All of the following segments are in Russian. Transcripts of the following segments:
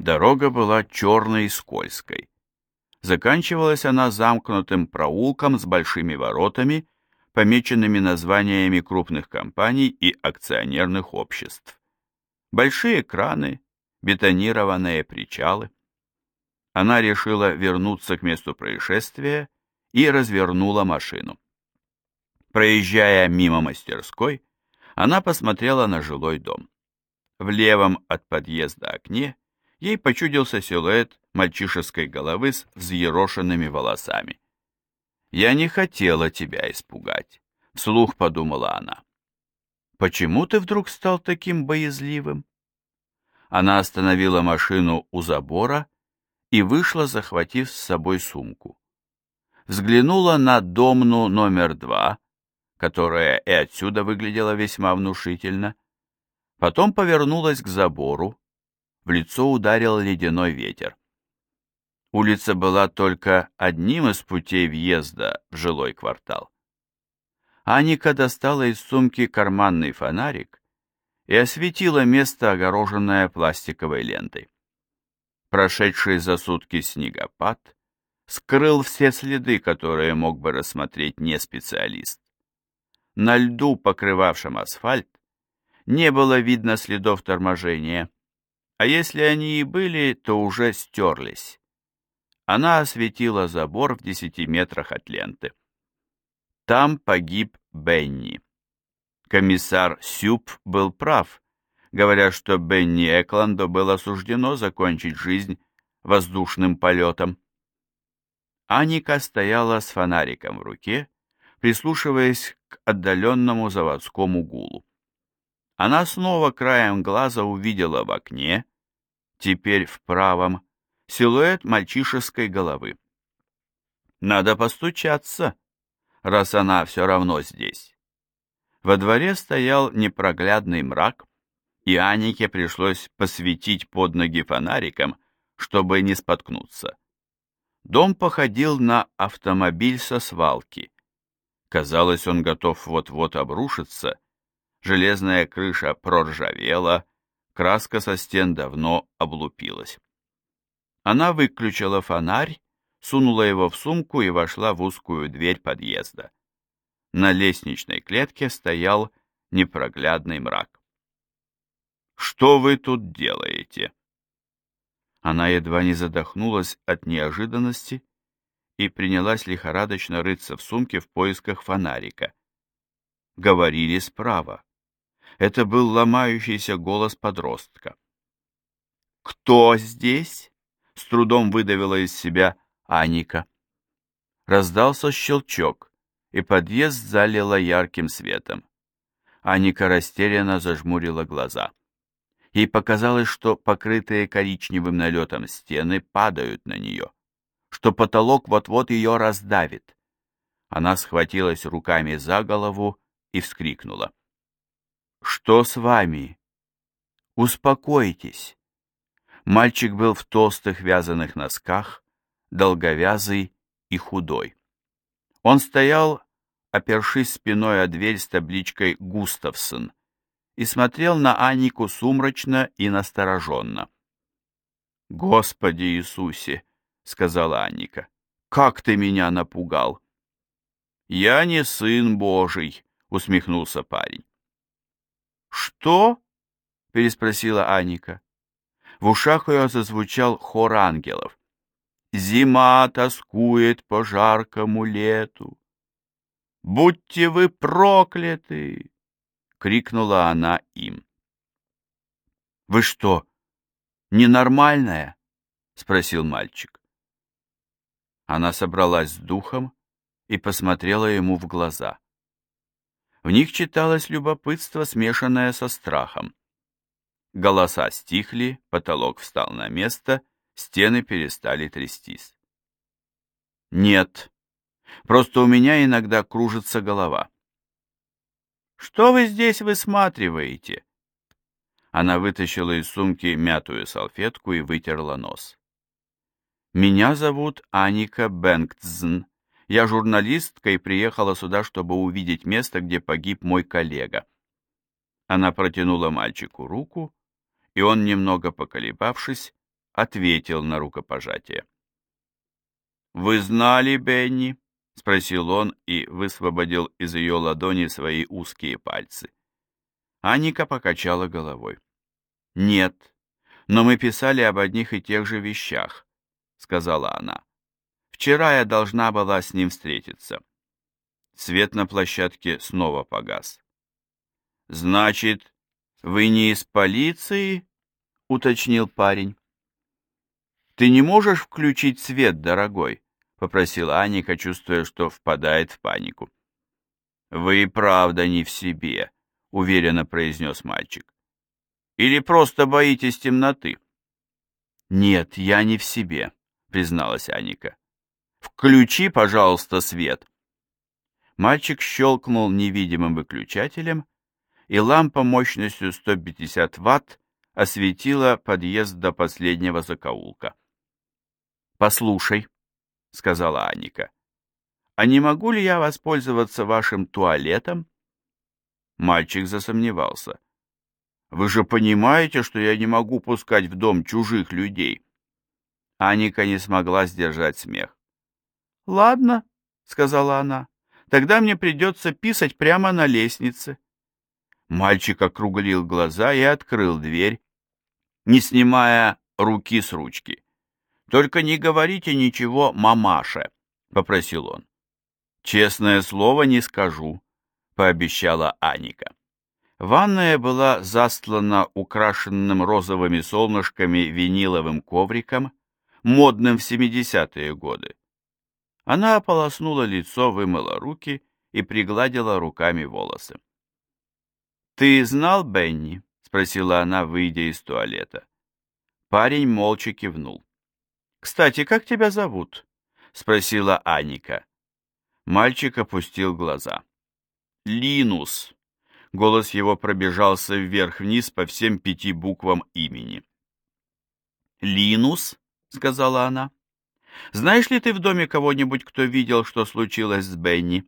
Дорога была черной и скользкой. Заканчивалась она замкнутым проулком с большими воротами, помеченными названиями крупных компаний и акционерных обществ. Большие краны, бетонированные причалы. Она решила вернуться к месту происшествия и развернула машину. Проезжая мимо мастерской, она посмотрела на жилой дом. В левом от подъезда окне ей почудился силуэт мальчишеской головы с взъерошенными волосами. «Я не хотела тебя испугать», — вслух подумала она. «Почему ты вдруг стал таким боязливым?» Она остановила машину у забора и вышла, захватив с собой сумку. Взглянула на домну номер два, которая и отсюда выглядела весьма внушительно, потом повернулась к забору, в лицо ударил ледяной ветер. Улица была только одним из путей въезда в жилой квартал. Аника достала из сумки карманный фонарик и осветила место, огороженное пластиковой лентой. Прошедший за сутки снегопад скрыл все следы, которые мог бы рассмотреть не специалист. На льду, покрывавшем асфальт, не было видно следов торможения, а если они и были, то уже стерлись она осветила забор в десяти метрах от ленты. Там погиб Бенни. Комиссар Сюб был прав, говоря, что Бенни Экланду было суждено закончить жизнь воздушным полетом. Аника стояла с фонариком в руке, прислушиваясь к отдаленному заводскому гулу. Она снова краем глаза увидела в окне, теперь в правом, силуэт мальчишеской головы. Надо постучаться, раз она все равно здесь. Во дворе стоял непроглядный мрак, и Анике пришлось посветить под ноги фонариком, чтобы не споткнуться. Дом походил на автомобиль со свалки. Казалось, он готов вот-вот обрушиться. Железная крыша проржавела, краска со стен давно облупилась. Она выключила фонарь, сунула его в сумку и вошла в узкую дверь подъезда. На лестничной клетке стоял непроглядный мрак. «Что вы тут делаете?» Она едва не задохнулась от неожиданности и принялась лихорадочно рыться в сумке в поисках фонарика. Говорили справа. Это был ломающийся голос подростка. «Кто здесь?» с трудом выдавила из себя Аника. Раздался щелчок, и подъезд залило ярким светом. Аника растерянно зажмурила глаза. Ей показалось, что покрытые коричневым налетом стены падают на нее, что потолок вот-вот ее раздавит. Она схватилась руками за голову и вскрикнула. «Что с вами? Успокойтесь!» Мальчик был в толстых вязаных носках, долговязый и худой. Он стоял, опершись спиной о дверь с табличкой «Густавсон», и смотрел на Анику сумрачно и настороженно. «Господи Иисусе!» — сказала Анника. «Как ты меня напугал!» «Я не сын Божий!» — усмехнулся парень. «Что?» — переспросила Аника. В ушах ее зазвучал хор ангелов. «Зима тоскует по жаркому лету». «Будьте вы прокляты!» — крикнула она им. «Вы что, ненормальная?» — спросил мальчик. Она собралась с духом и посмотрела ему в глаза. В них читалось любопытство, смешанное со страхом. Голоса стихли, потолок встал на место, стены перестали трястись. «Нет, просто у меня иногда кружится голова». «Что вы здесь высматриваете?» Она вытащила из сумки мятую салфетку и вытерла нос. «Меня зовут Аника Бенгтзн. Я журналистка и приехала сюда, чтобы увидеть место, где погиб мой коллега». Она протянула мальчику руку, и он, немного поколебавшись, ответил на рукопожатие. «Вы знали, Бенни?» — спросил он и высвободил из ее ладони свои узкие пальцы. Аника покачала головой. «Нет, но мы писали об одних и тех же вещах», — сказала она. «Вчера я должна была с ним встретиться». Свет на площадке снова погас. «Значит, вы не из полиции?» — уточнил парень. «Ты не можешь включить свет, дорогой?» — попросила Аника, чувствуя, что впадает в панику. «Вы правда не в себе», — уверенно произнес мальчик. «Или просто боитесь темноты?» «Нет, я не в себе», — призналась Аника. «Включи, пожалуйста, свет». Мальчик щелкнул невидимым выключателем, и лампа мощностью 150 ватт осветила подъезд до последнего закоулка. «Послушай», — сказала Аника, — «а не могу ли я воспользоваться вашим туалетом?» Мальчик засомневался. «Вы же понимаете, что я не могу пускать в дом чужих людей?» Аника не смогла сдержать смех. «Ладно», — сказала она, Тогда мне придется писать прямо на лестнице. Мальчик округлил глаза и открыл дверь, не снимая руки с ручки. «Только не говорите ничего мамаше», — попросил он. «Честное слово не скажу», — пообещала Аника. Ванная была застлана украшенным розовыми солнышками виниловым ковриком, модным в 70-е годы. Она ополоснула лицо, вымыла руки и пригладила руками волосы. «Ты знал Бенни?» — спросила она, выйдя из туалета. Парень молча кивнул. «Кстати, как тебя зовут?» — спросила Аника. Мальчик опустил глаза. «Линус!» Голос его пробежался вверх-вниз по всем пяти буквам имени. «Линус?» — сказала она. Знаешь ли ты в доме кого-нибудь, кто видел, что случилось с Бенни?»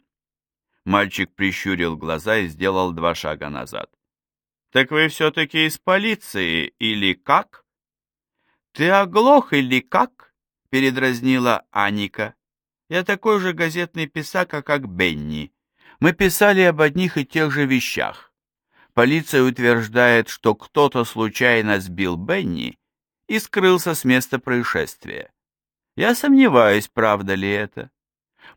Мальчик прищурил глаза и сделал два шага назад. «Так вы все-таки из полиции или как?» «Ты оглох или как?» — передразнила Аника. «Я такой же газетный писака, как Бенни. Мы писали об одних и тех же вещах. Полиция утверждает, что кто-то случайно сбил Бенни и скрылся с места происшествия. Я сомневаюсь, правда ли это.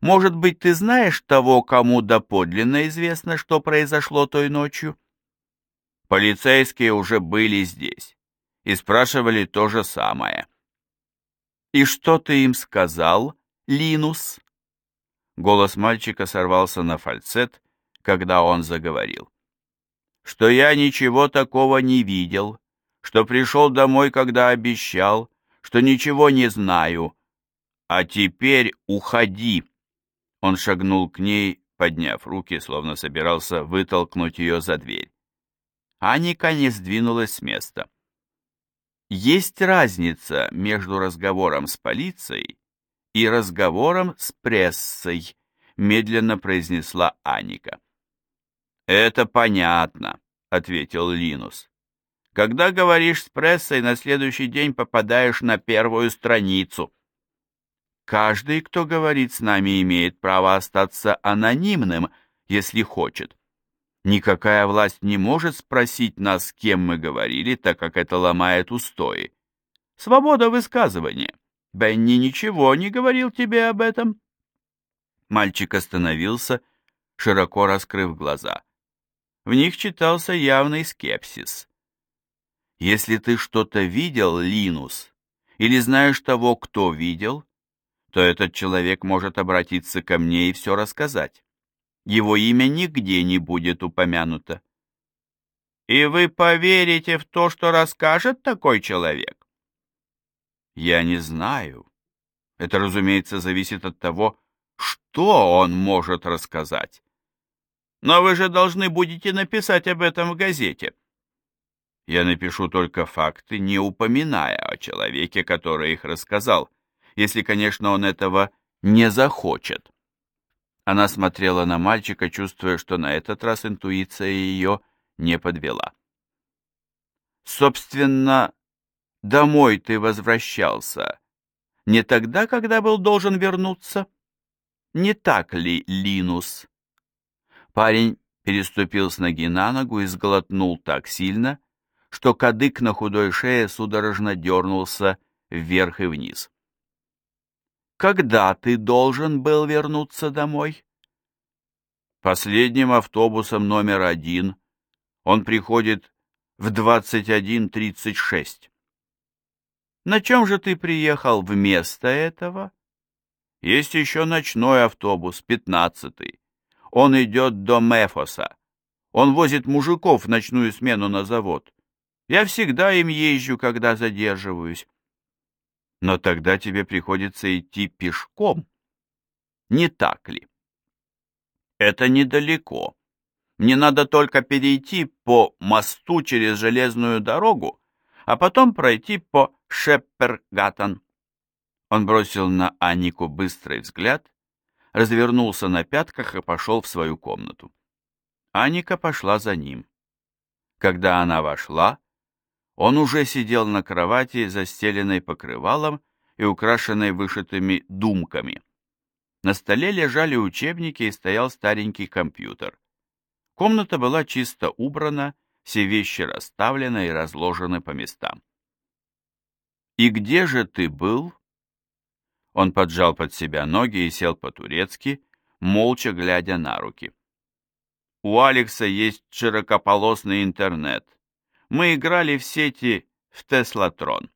Может быть, ты знаешь того, кому доподлинно известно, что произошло той ночью? Полицейские уже были здесь и спрашивали то же самое. «И что ты им сказал, Линус?» Голос мальчика сорвался на фальцет, когда он заговорил. «Что я ничего такого не видел, что пришел домой, когда обещал, что ничего не знаю, «А теперь уходи!» Он шагнул к ней, подняв руки, словно собирался вытолкнуть ее за дверь. Аника не сдвинулась с места. Есть разница между разговором с полицией и разговором с прессой, медленно произнесла Аника. Это понятно, ответил Линус. Когда говоришь с прессой, на следующий день попадаешь на первую страницу. Каждый, кто говорит с нами, имеет право остаться анонимным, если хочет. Никакая власть не может спросить нас, с кем мы говорили, так как это ломает устои. Свобода высказывания. Бенни ничего не говорил тебе об этом. Мальчик остановился, широко раскрыв глаза. В них читался явный скепсис. Если ты что-то видел, Линус, или знаешь того, кто видел, то этот человек может обратиться ко мне и все рассказать. Его имя нигде не будет упомянуто. И вы поверите в то, что расскажет такой человек? Я не знаю. Это, разумеется, зависит от того, что он может рассказать. Но вы же должны будете написать об этом в газете. Я напишу только факты, не упоминая о человеке, который их рассказал, если, конечно, он этого не захочет. Она смотрела на мальчика, чувствуя, что на этот раз интуиция ее не подвела. Собственно, домой ты возвращался не тогда, когда был должен вернуться? Не так ли, Линус? Парень переступил с ноги на ногу и сглотнул так сильно, что кадык на худой шее судорожно дернулся вверх и вниз. «Когда ты должен был вернуться домой?» «Последним автобусом номер один. Он приходит в 21.36. На чем же ты приехал вместо этого? Есть еще ночной автобус, пятнадцатый. Он идет до Мефоса. Он возит мужиков в ночную смену на завод. Я всегда им езжу, когда задерживаюсь. Но тогда тебе приходится идти пешком. Не так ли? Это недалеко. Мне надо только перейти по мосту через железную дорогу, а потом пройти по Шеппергаттон. Он бросил на Анику быстрый взгляд, развернулся на пятках и пошел в свою комнату. Аника пошла за ним. Когда она вошла, он уже сидел на кровати, застеленной покрывалом и украшенной вышитыми думками. На столе лежали учебники и стоял старенький компьютер. Комната была чисто убрана, все вещи расставлены и разложены по местам. «И где же ты был?» Он поджал под себя ноги и сел по-турецки, молча глядя на руки. «У Алекса есть широкополосный интернет. Мы играли в сети в Теслатрон».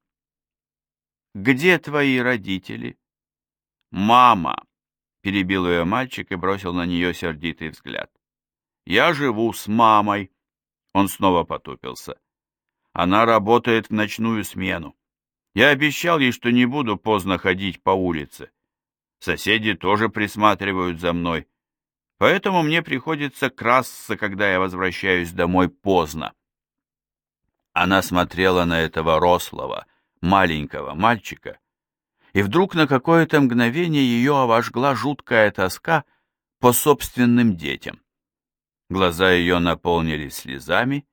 «Где твои родители?» «Мама!» — перебил ее мальчик и бросил на нее сердитый взгляд. «Я живу с мамой!» Он снова потупился. «Она работает в ночную смену. Я обещал ей, что не буду поздно ходить по улице. Соседи тоже присматривают за мной, поэтому мне приходится красться, когда я возвращаюсь домой поздно. Она смотрела на этого рослого, маленького мальчика, и вдруг на какое-то мгновение ее обожгла жуткая тоска по собственным детям. Глаза ее наполнились слезами,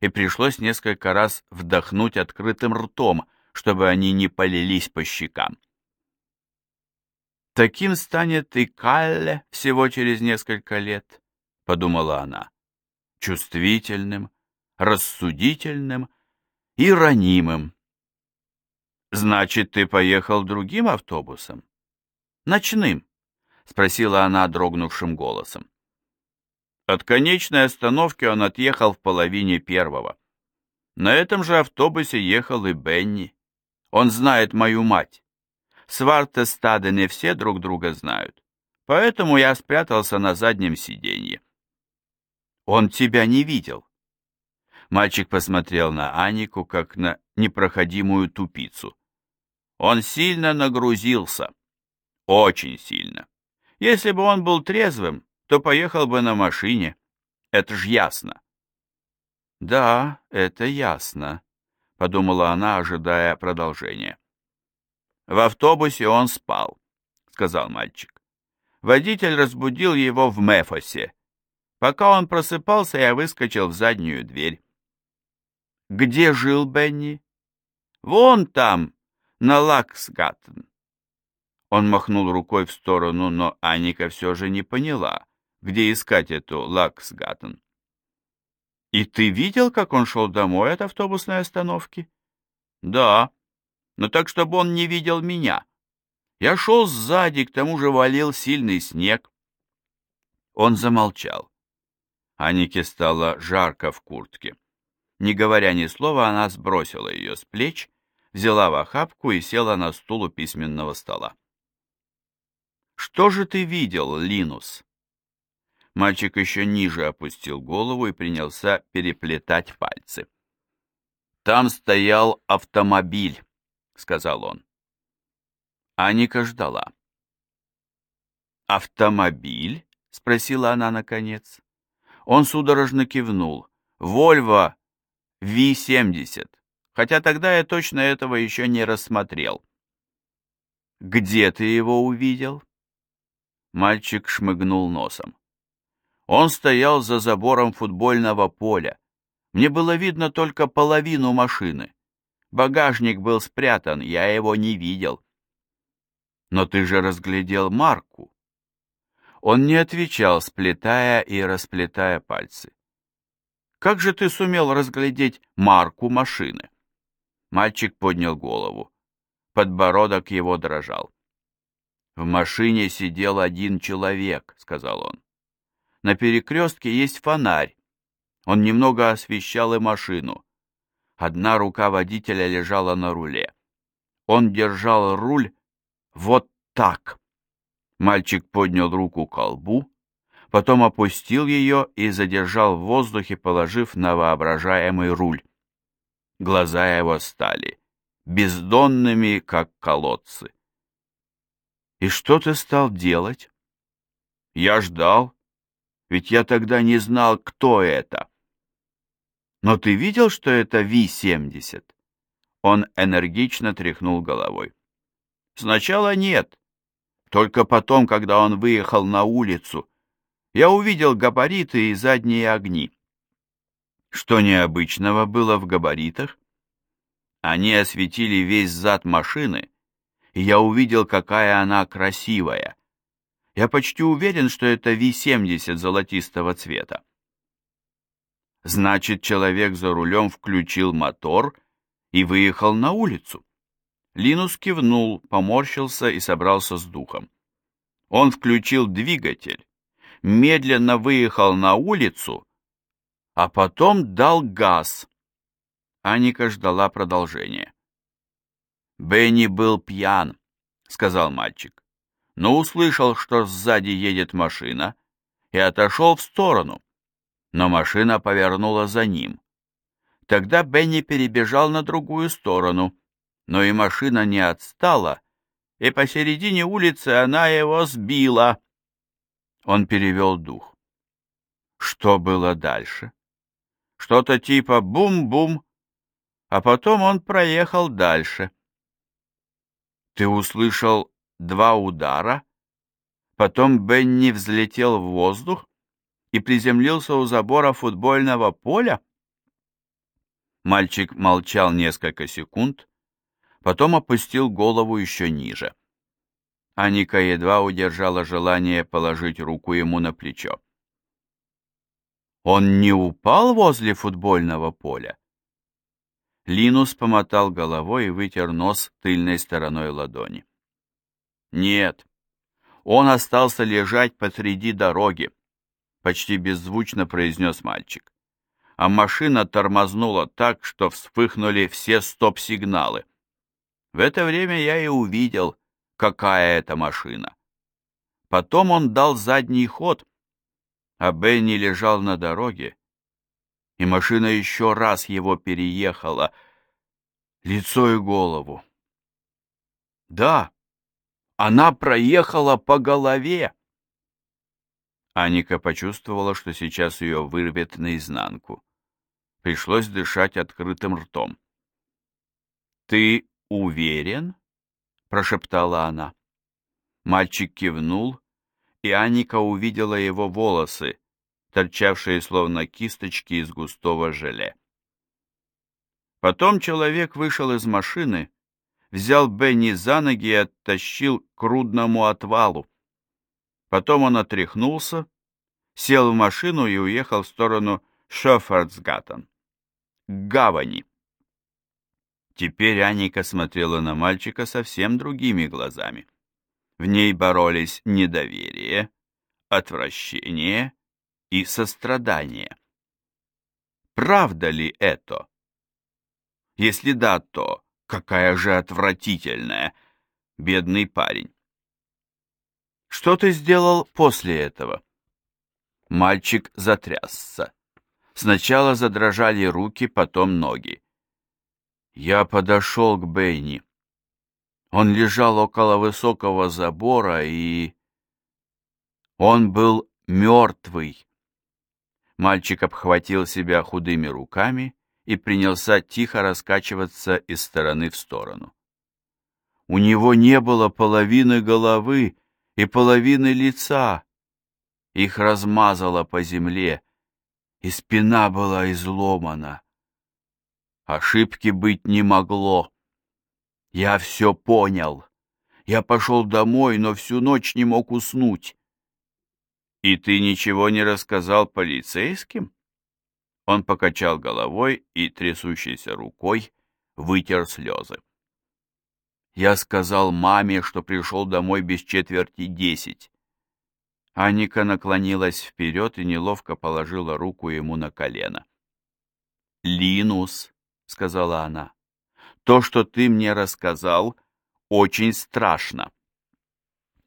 и пришлось несколько раз вдохнуть открытым ртом — чтобы они не полились по щекам. Таким станет и Калле всего через несколько лет, подумала она, чувствительным, рассудительным и ранимым. Значит, ты поехал другим автобусом? Ночным? спросила она дрогнувшим голосом. От конечной остановки он отъехал в половине первого. На этом же автобусе ехал и Бенни. Он знает мою мать. Сварта стада не все друг друга знают. Поэтому я спрятался на заднем сиденье. Он тебя не видел. Мальчик посмотрел на Анику, как на непроходимую тупицу. Он сильно нагрузился. Очень сильно. Если бы он был трезвым, то поехал бы на машине. Это ж ясно. Да, это ясно, подумала она, ожидая продолжения. В автобусе он спал, сказал мальчик. Водитель разбудил его в Мефосе. Пока он просыпался, я выскочил в заднюю дверь. Где жил Бенни? Вон там, на Лаксгаттен. Он махнул рукой в сторону, но Аника все же не поняла, где искать эту Лаксгаттен. «И ты видел, как он шел домой от автобусной остановки?» «Да, но так, чтобы он не видел меня. Я шел сзади, к тому же валил сильный снег». Он замолчал. Анике стало жарко в куртке. Не говоря ни слова, она сбросила ее с плеч, взяла в охапку и села на стул у письменного стола. «Что же ты видел, Линус?» Мальчик еще ниже опустил голову и принялся переплетать пальцы. «Там стоял автомобиль», — сказал он. Аника ждала. «Автомобиль?» — спросила она наконец. Он судорожно кивнул. «Вольво V70, хотя тогда я точно этого еще не рассмотрел». «Где ты его увидел?» Мальчик шмыгнул носом. Он стоял за забором футбольного поля. Мне было видно только половину машины. Багажник был спрятан, я его не видел. Но ты же разглядел марку. Он не отвечал, сплетая и расплетая пальцы. Как же ты сумел разглядеть марку машины? Мальчик поднял голову. Подбородок его дрожал. «В машине сидел один человек», — сказал он. «На перекрестке есть фонарь. Он немного освещал и машину. Одна рука водителя лежала на руле. Он держал руль вот так. Мальчик поднял руку к колбу, потом опустил ее и задержал в воздухе, положив на воображаемый руль. Глаза его стали бездонными, как колодцы. «И что ты стал делать?» «Я ждал, ведь я тогда не знал, кто это». «Но ты видел, что это Ви-70?» Он энергично тряхнул головой. «Сначала нет. Только потом, когда он выехал на улицу, я увидел габариты и задние огни. Что необычного было в габаритах? Они осветили весь зад машины, и я увидел, какая она красивая. Я почти уверен, что это Ви-70 золотистого цвета. Значит, человек за рулем включил мотор и выехал на улицу. Линус кивнул, поморщился и собрался с духом. Он включил двигатель, медленно выехал на улицу, а потом дал газ. Аника ждала продолжения. «Бенни был пьян», — сказал мальчик, но услышал, что сзади едет машина, и отошел в сторону но машина повернула за ним. Тогда Бенни перебежал на другую сторону, но и машина не отстала, и посередине улицы она его сбила. Он перевел дух. Что было дальше? Что-то типа бум-бум, а потом он проехал дальше. Ты услышал два удара, потом Бенни взлетел в воздух, и приземлился у забора футбольного поля? Мальчик молчал несколько секунд, потом опустил голову еще ниже. Аника едва удержала желание положить руку ему на плечо. «Он не упал возле футбольного поля?» Линус помотал головой и вытер нос тыльной стороной ладони. «Нет, он остался лежать посреди дороги. — почти беззвучно произнес мальчик. А машина тормознула так, что вспыхнули все стоп-сигналы. В это время я и увидел, какая это машина. Потом он дал задний ход, а Бенни лежал на дороге, и машина еще раз его переехала, лицо и голову. Да, она проехала по голове. Аника почувствовала, что сейчас ее вырвет наизнанку. Пришлось дышать открытым ртом. «Ты уверен?» — прошептала она. Мальчик кивнул, и Аника увидела его волосы, торчавшие словно кисточки из густого желе. Потом человек вышел из машины, взял Бенни за ноги и оттащил к рудному отвалу. Потом он отряхнулся, сел в машину и уехал в сторону Шофардсгаттен, к гавани. Теперь Аника смотрела на мальчика совсем другими глазами. В ней боролись недоверие, отвращение и сострадание. Правда ли это? Если да, то какая же отвратительная, бедный парень. Что ты сделал после этого? Мальчик затрясся. Сначала задрожали руки, потом ноги. Я подошел к Бенни. Он лежал около высокого забора и... Он был мертвый. Мальчик обхватил себя худыми руками и принялся тихо раскачиваться из стороны в сторону. У него не было половины головы, и половины лица. Их размазало по земле, и спина была изломана. Ошибки быть не могло. Я все понял. Я пошел домой, но всю ночь не мог уснуть. И ты ничего не рассказал полицейским? Он покачал головой и трясущейся рукой вытер слезы. Я сказал маме, что пришел домой без четверти десять. Аника наклонилась вперед и неловко положила руку ему на колено. «Линус», — сказала она, — «то, что ты мне рассказал, очень страшно.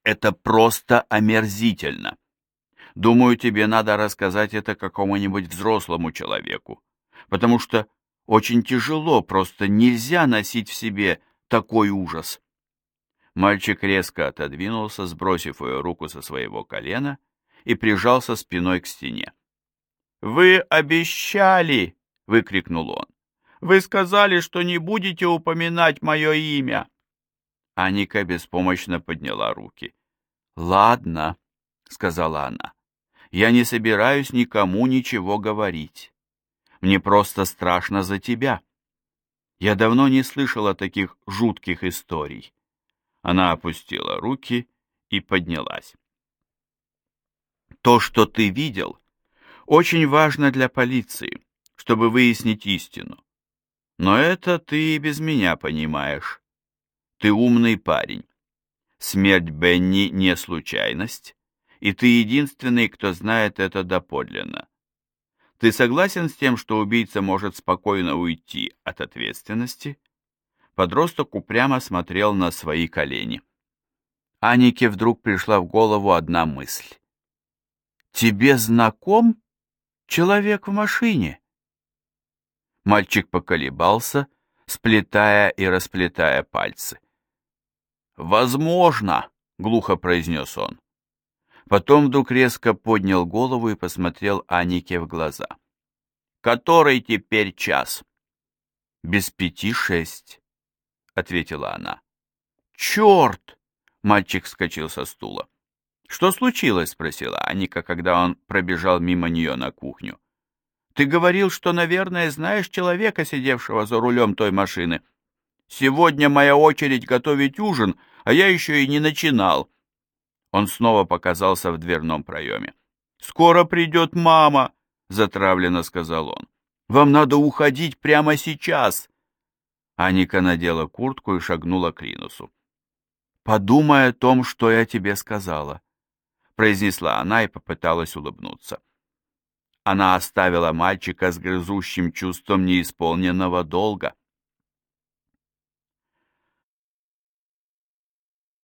Это просто омерзительно. Думаю, тебе надо рассказать это какому-нибудь взрослому человеку, потому что очень тяжело, просто нельзя носить в себе такой ужас. Мальчик резко отодвинулся, сбросив ее руку со своего колена, и прижался спиной к стене. «Вы обещали!» — выкрикнул он. «Вы сказали, что не будете упоминать мое имя!» Аника беспомощно подняла руки. «Ладно», — сказала она, — «я не собираюсь никому ничего говорить. Мне просто страшно за тебя. Я давно не слышала таких жутких историй». Она опустила руки и поднялась. «То, что ты видел, очень важно для полиции, чтобы выяснить истину. Но это ты и без меня понимаешь. Ты умный парень. Смерть Бенни не случайность, и ты единственный, кто знает это доподлинно. Ты согласен с тем, что убийца может спокойно уйти от ответственности?» Подросток упрямо смотрел на свои колени. Анике вдруг пришла в голову одна мысль. «Тебе знаком человек в машине?» Мальчик поколебался, сплетая и расплетая пальцы. «Возможно», — глухо произнес он. Потом вдруг резко поднял голову и посмотрел Анике в глаза. «Который теперь час?» «Без пяти шесть». — ответила она. «Черт!» — мальчик вскочил со стула. «Что случилось?» — спросила Аника, когда он пробежал мимо нее на кухню. «Ты говорил, что, наверное, знаешь человека, сидевшего за рулем той машины. Сегодня моя очередь готовить ужин, а я еще и не начинал». Он снова показался в дверном проеме. «Скоро придет мама!» — затравленно сказал он. «Вам надо уходить прямо сейчас!» Аника надела куртку и шагнула к Ринусу. «Подумай о том, что я тебе сказала», — произнесла она и попыталась улыбнуться. Она оставила мальчика с грызущим чувством неисполненного долга.